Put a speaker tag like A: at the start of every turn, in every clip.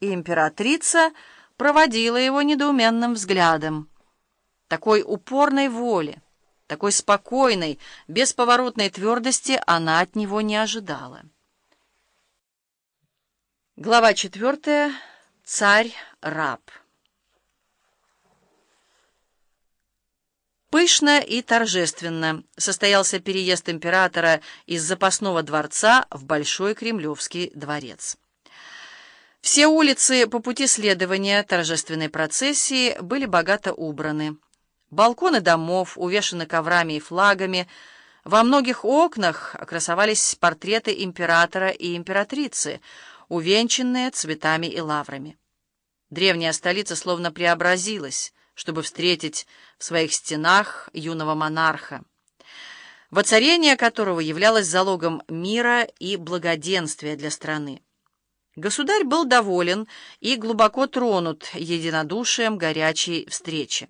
A: и императрица проводила его недоуменным взглядом. Такой упорной воли, такой спокойной, бесповоротной твердости она от него не ожидала. Глава четвертая. Царь-раб. Пышно и торжественно состоялся переезд императора из запасного дворца в Большой Кремлевский дворец. Все улицы по пути следования торжественной процессии были богато убраны. Балконы домов увешаны коврами и флагами. Во многих окнах красовались портреты императора и императрицы, увенчанные цветами и лаврами. Древняя столица словно преобразилась, чтобы встретить в своих стенах юного монарха, воцарение которого являлось залогом мира и благоденствия для страны. Государь был доволен и глубоко тронут единодушием горячей встречи.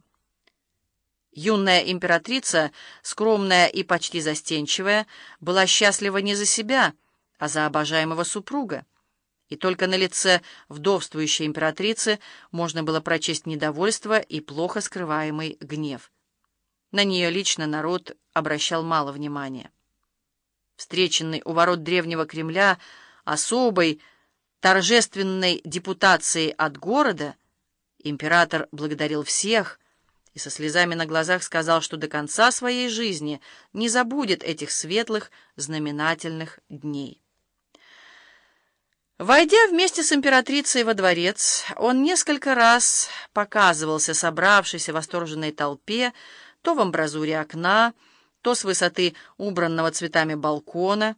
A: Юная императрица, скромная и почти застенчивая, была счастлива не за себя, а за обожаемого супруга. И только на лице вдовствующей императрицы можно было прочесть недовольство и плохо скрываемый гнев. На нее лично народ обращал мало внимания. Встреченный у ворот древнего Кремля особой, торжественной депутацией от города император благодарил всех и со слезами на глазах сказал, что до конца своей жизни не забудет этих светлых знаменательных дней. Войдя вместе с императрицей во дворец, он несколько раз показывался собравшейся восторженной толпе то в амбразуре окна, то с высоты убранного цветами балкона,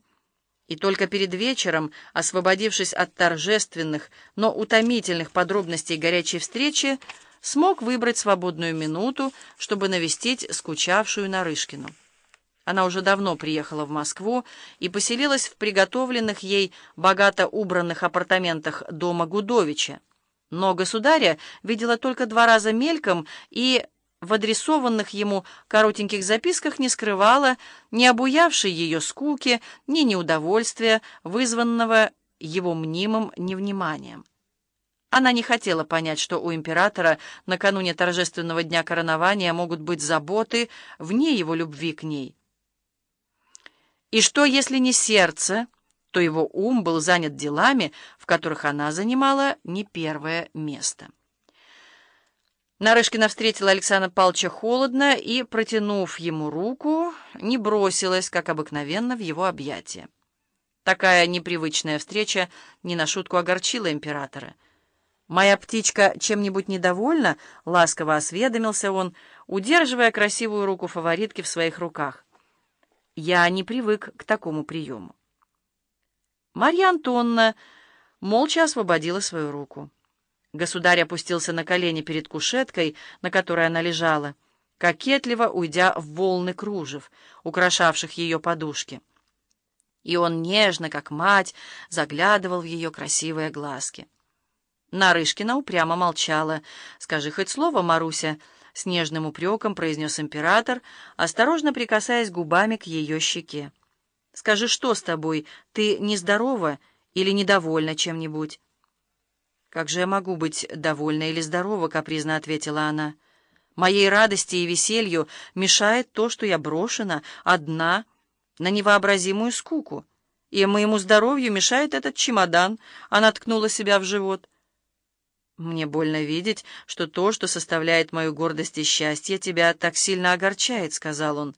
A: и только перед вечером, освободившись от торжественных, но утомительных подробностей горячей встречи, смог выбрать свободную минуту, чтобы навестить скучавшую Нарышкину. Она уже давно приехала в Москву и поселилась в приготовленных ей богато убранных апартаментах дома Гудовича. Но государя видела только два раза мельком и в адресованных ему коротеньких записках не скрывала ни обуявшей ее скуки, ни неудовольствия, вызванного его мнимым невниманием. Она не хотела понять, что у императора накануне торжественного дня коронования могут быть заботы вне его любви к ней. И что, если не сердце, то его ум был занят делами, в которых она занимала не первое место. Нарышкина встретила Александра Павловича холодно и, протянув ему руку, не бросилась, как обыкновенно, в его объятия. Такая непривычная встреча не на шутку огорчила императора. «Моя птичка чем-нибудь недовольна?» — ласково осведомился он, удерживая красивую руку фаворитки в своих руках. «Я не привык к такому приему». Марья Антонна молча освободила свою руку. Государь опустился на колени перед кушеткой, на которой она лежала, кокетливо уйдя в волны кружев, украшавших ее подушки. И он нежно, как мать, заглядывал в ее красивые глазки. Нарышкина упрямо молчала. «Скажи хоть слово, Маруся», — с нежным упреком произнес император, осторожно прикасаясь губами к ее щеке. «Скажи, что с тобой? Ты нездорова или недовольна чем-нибудь?» «Как же я могу быть довольна или здорова?» — капризно ответила она. «Моей радости и веселью мешает то, что я брошена, одна, на невообразимую скуку. И моему здоровью мешает этот чемодан». Она ткнула себя в живот. «Мне больно видеть, что то, что составляет мою гордость и счастье, тебя так сильно огорчает», — сказал он.